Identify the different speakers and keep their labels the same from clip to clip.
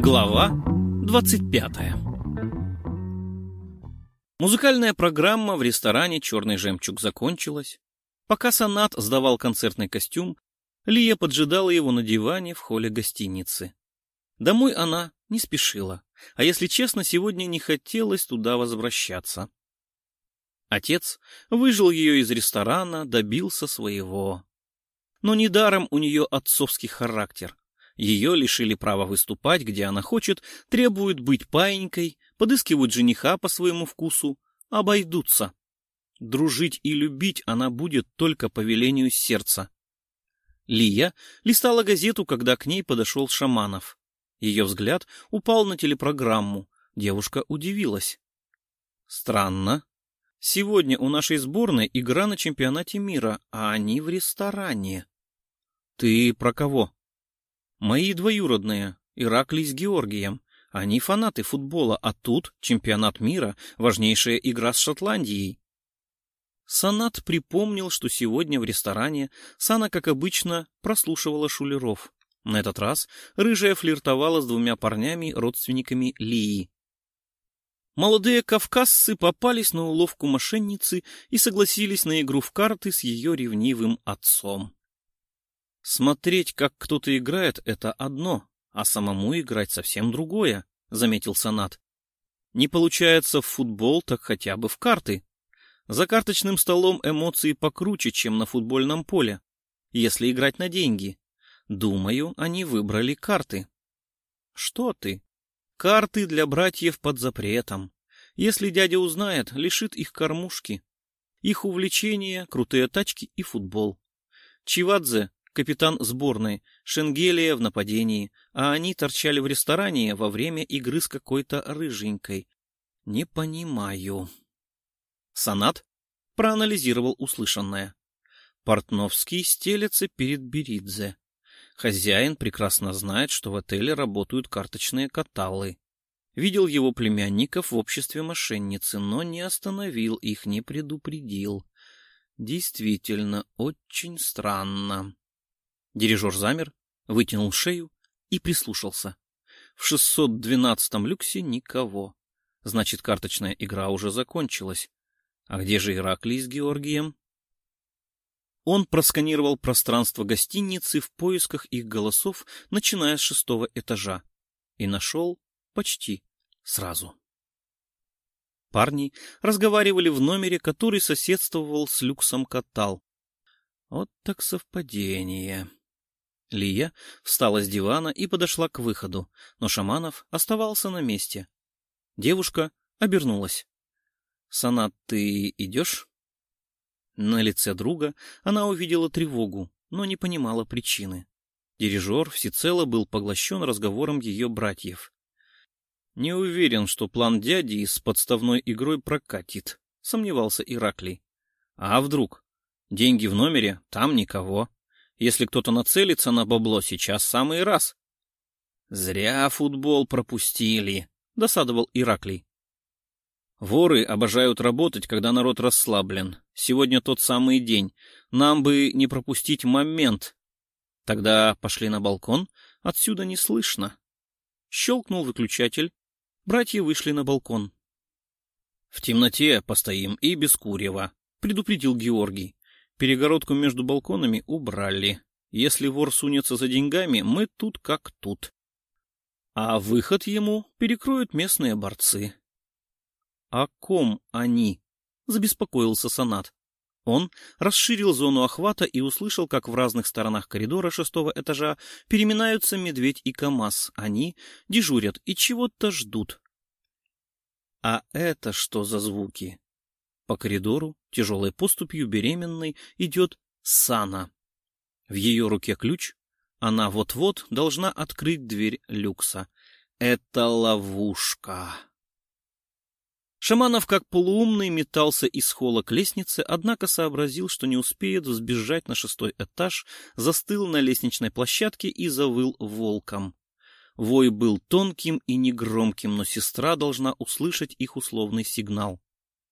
Speaker 1: Глава 25 Музыкальная программа в ресторане «Черный жемчуг» закончилась. Пока Сонат сдавал концертный костюм, Лия поджидала его на диване в холле гостиницы. Домой она не спешила, а если честно, сегодня не хотелось туда возвращаться. Отец выжил ее из ресторана, добился своего. Но недаром у нее отцовский характер. Ее лишили права выступать, где она хочет, требуют быть паинькой, подыскивают жениха по своему вкусу, обойдутся. Дружить и любить она будет только по велению сердца. Лия листала газету, когда к ней подошел Шаманов. Ее взгляд упал на телепрограмму. Девушка удивилась. Странно. Сегодня у нашей сборной игра на чемпионате мира, а они в ресторане. Ты про кого? Мои двоюродные, Ираклий с Георгием. Они фанаты футбола, а тут чемпионат мира, важнейшая игра с Шотландией. Санат припомнил, что сегодня в ресторане Сана, как обычно, прослушивала шулеров. На этот раз рыжая флиртовала с двумя парнями, родственниками Лии. Молодые кавказцы попались на уловку мошенницы и согласились на игру в карты с ее ревнивым отцом. Смотреть, как кто-то играет, это одно, а самому играть совсем другое, заметил Санат. Не получается в футбол, так хотя бы в карты. За карточным столом эмоции покруче, чем на футбольном поле, если играть на деньги. Думаю, они выбрали карты. Что ты? Карты для братьев под запретом. Если дядя узнает, лишит их кормушки. Их увлечения — крутые тачки и футбол. Чивадзе капитан сборной, Шенгелия в нападении, а они торчали в ресторане во время игры с какой-то рыженькой. Не понимаю. Санат проанализировал услышанное. Портновский стелется перед Беридзе. Хозяин прекрасно знает, что в отеле работают карточные каталы. Видел его племянников в обществе мошенницы, но не остановил их, не предупредил. Действительно, очень странно. Дирижер замер, вытянул шею и прислушался. В 612-м люксе никого. Значит, карточная игра уже закончилась. А где же Ираклий с Георгием? Он просканировал пространство гостиницы в поисках их голосов, начиная с шестого этажа, и нашел почти сразу. Парни разговаривали в номере, который соседствовал с люксом катал. Вот так совпадение. Лия встала с дивана и подошла к выходу, но Шаманов оставался на месте. Девушка обернулась. — Санат, ты идешь? На лице друга она увидела тревогу, но не понимала причины. Дирижер всецело был поглощен разговором ее братьев. «Не уверен, что план дяди с подставной игрой прокатит», — сомневался Ираклий. «А вдруг? Деньги в номере, там никого. Если кто-то нацелится на бабло, сейчас самый раз. Зря футбол пропустили, досадовал Ираклий. Воры обожают работать, когда народ расслаблен. Сегодня тот самый день. Нам бы не пропустить момент. Тогда пошли на балкон. Отсюда не слышно. Щелкнул выключатель. Братья вышли на балкон. В темноте постоим и без курева, предупредил Георгий. Перегородку между балконами убрали. Если вор сунется за деньгами, мы тут как тут. А выход ему перекроют местные борцы. — О ком они? — забеспокоился Санат. Он расширил зону охвата и услышал, как в разных сторонах коридора шестого этажа переминаются медведь и КамАЗ. Они дежурят и чего-то ждут. А это что за звуки? По коридору тяжелой поступью беременной идет Сана. В ее руке ключ. Она вот-вот должна открыть дверь люкса. Это ловушка. Шаманов, как полуумный, метался из холла к лестнице, однако сообразил, что не успеет взбежать на шестой этаж, застыл на лестничной площадке и завыл волком. Вой был тонким и негромким, но сестра должна услышать их условный сигнал.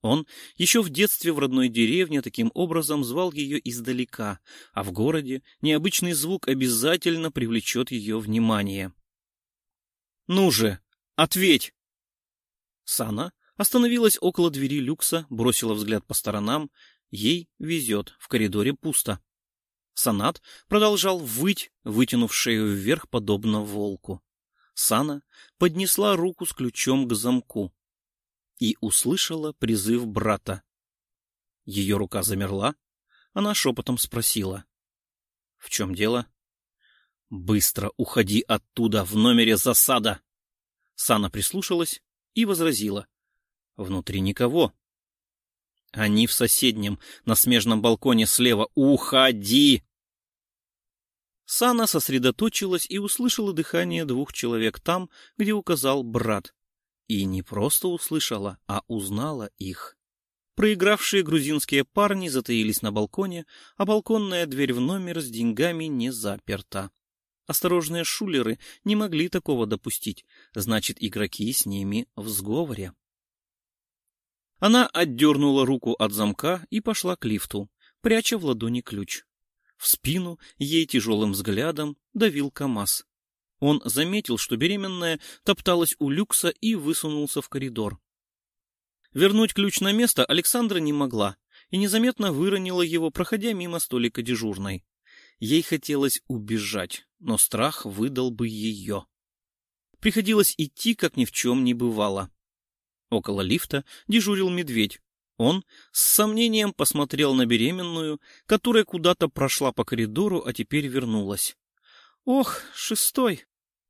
Speaker 1: Он еще в детстве в родной деревне таким образом звал ее издалека, а в городе необычный звук обязательно привлечет ее внимание. «Ну же, ответь!» Сана остановилась около двери люкса, бросила взгляд по сторонам. Ей везет, в коридоре пусто. Санат продолжал выть, вытянув шею вверх, подобно волку. Сана поднесла руку с ключом к замку и услышала призыв брата. Ее рука замерла, она шепотом спросила. — В чем дело? — Быстро уходи оттуда, в номере засада! Сана прислушалась и возразила. — Внутри никого. — Они в соседнем, на смежном балконе слева. Уходи! Сана сосредоточилась и услышала дыхание двух человек там, где указал брат. И не просто услышала, а узнала их. Проигравшие грузинские парни затаились на балконе, а балконная дверь в номер с деньгами не заперта. Осторожные шулеры не могли такого допустить, значит, игроки с ними в сговоре. Она отдернула руку от замка и пошла к лифту, пряча в ладони ключ. В спину ей тяжелым взглядом давил КамАЗ. Он заметил, что беременная топталась у люкса и высунулся в коридор. Вернуть ключ на место Александра не могла и незаметно выронила его, проходя мимо столика дежурной. Ей хотелось убежать, но страх выдал бы ее. Приходилось идти, как ни в чем не бывало. Около лифта дежурил медведь, он с сомнением посмотрел на беременную, которая куда-то прошла по коридору, а теперь вернулась. «Ох, шестой!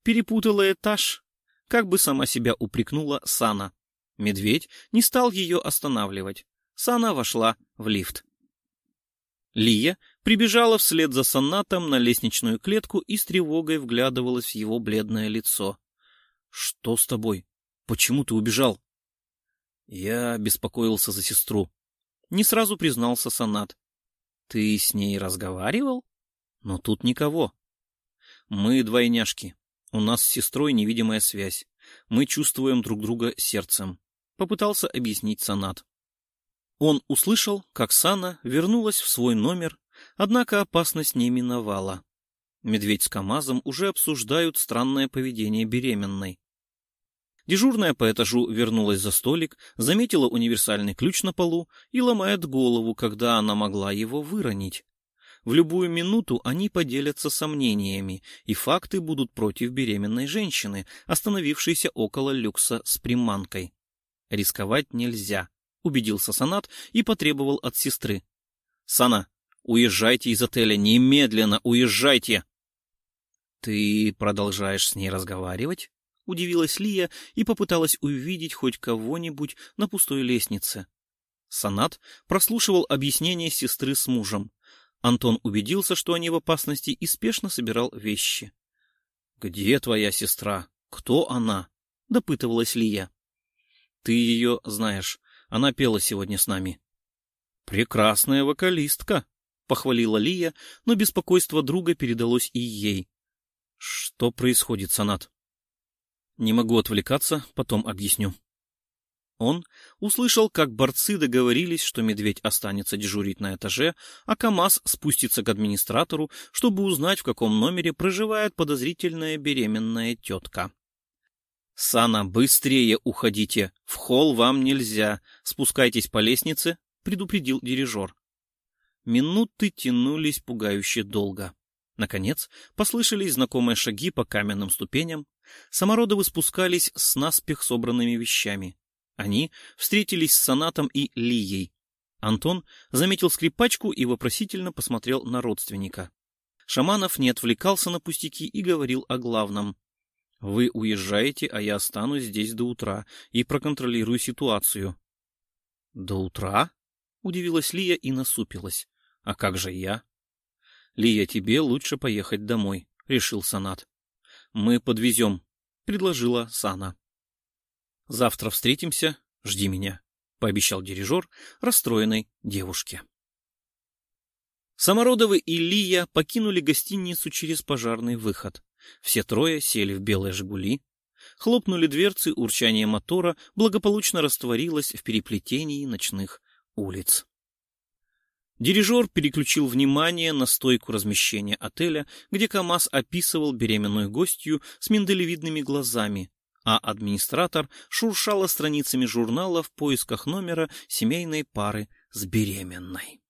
Speaker 1: Перепутала этаж!» Как бы сама себя упрекнула Сана. Медведь не стал ее останавливать. Сана вошла в лифт. Лия прибежала вслед за сонатом на лестничную клетку и с тревогой вглядывалась в его бледное лицо. — Что с тобой? Почему ты убежал? Я беспокоился за сестру. Не сразу признался Санат. Ты с ней разговаривал? Но тут никого. Мы двойняшки. У нас с сестрой невидимая связь. Мы чувствуем друг друга сердцем. Попытался объяснить Санат. Он услышал, как Сана вернулась в свой номер, однако опасность не миновала. Медведь с КамАЗом уже обсуждают странное поведение беременной. Дежурная по этажу вернулась за столик, заметила универсальный ключ на полу и ломает голову, когда она могла его выронить. В любую минуту они поделятся сомнениями, и факты будут против беременной женщины, остановившейся около люкса с приманкой. Рисковать нельзя, убедился Санат и потребовал от сестры. Сана, уезжайте из отеля, немедленно уезжайте. Ты продолжаешь с ней разговаривать? Удивилась Лия и попыталась увидеть хоть кого-нибудь на пустой лестнице. Санат прослушивал объяснение сестры с мужем. Антон убедился, что они в опасности, и спешно собирал вещи. — Где твоя сестра? Кто она? — допытывалась Лия. — Ты ее знаешь. Она пела сегодня с нами. — Прекрасная вокалистка, — похвалила Лия, но беспокойство друга передалось и ей. — Что происходит, Санат? Не могу отвлекаться, потом объясню. Он услышал, как борцы договорились, что медведь останется дежурить на этаже, а КамАЗ спустится к администратору, чтобы узнать, в каком номере проживает подозрительная беременная тетка. «Сана, быстрее уходите! В холл вам нельзя! Спускайтесь по лестнице!» — предупредил дирижер. Минуты тянулись пугающе долго. Наконец, послышались знакомые шаги по каменным ступеням, Самородовы спускались с наспех собранными вещами. Они встретились с Санатом и Лией. Антон заметил скрипачку и вопросительно посмотрел на родственника. Шаманов не отвлекался на пустяки и говорил о главном. «Вы уезжаете, а я останусь здесь до утра и проконтролирую ситуацию». «До утра?» — удивилась Лия и насупилась. «А как же я?» «Лия, тебе лучше поехать домой», — решил Санат мы подвезем», — предложила Сана. «Завтра встретимся, жди меня», — пообещал дирижер расстроенной девушке. Самородовы и Лия покинули гостиницу через пожарный выход. Все трое сели в белые «Жигули». Хлопнули дверцы, урчание мотора благополучно растворилось в переплетении ночных улиц. Дирижер переключил внимание на стойку размещения отеля, где КамАЗ описывал беременную гостью с миндалевидными глазами, а администратор шуршала страницами журнала в поисках номера семейной пары с беременной.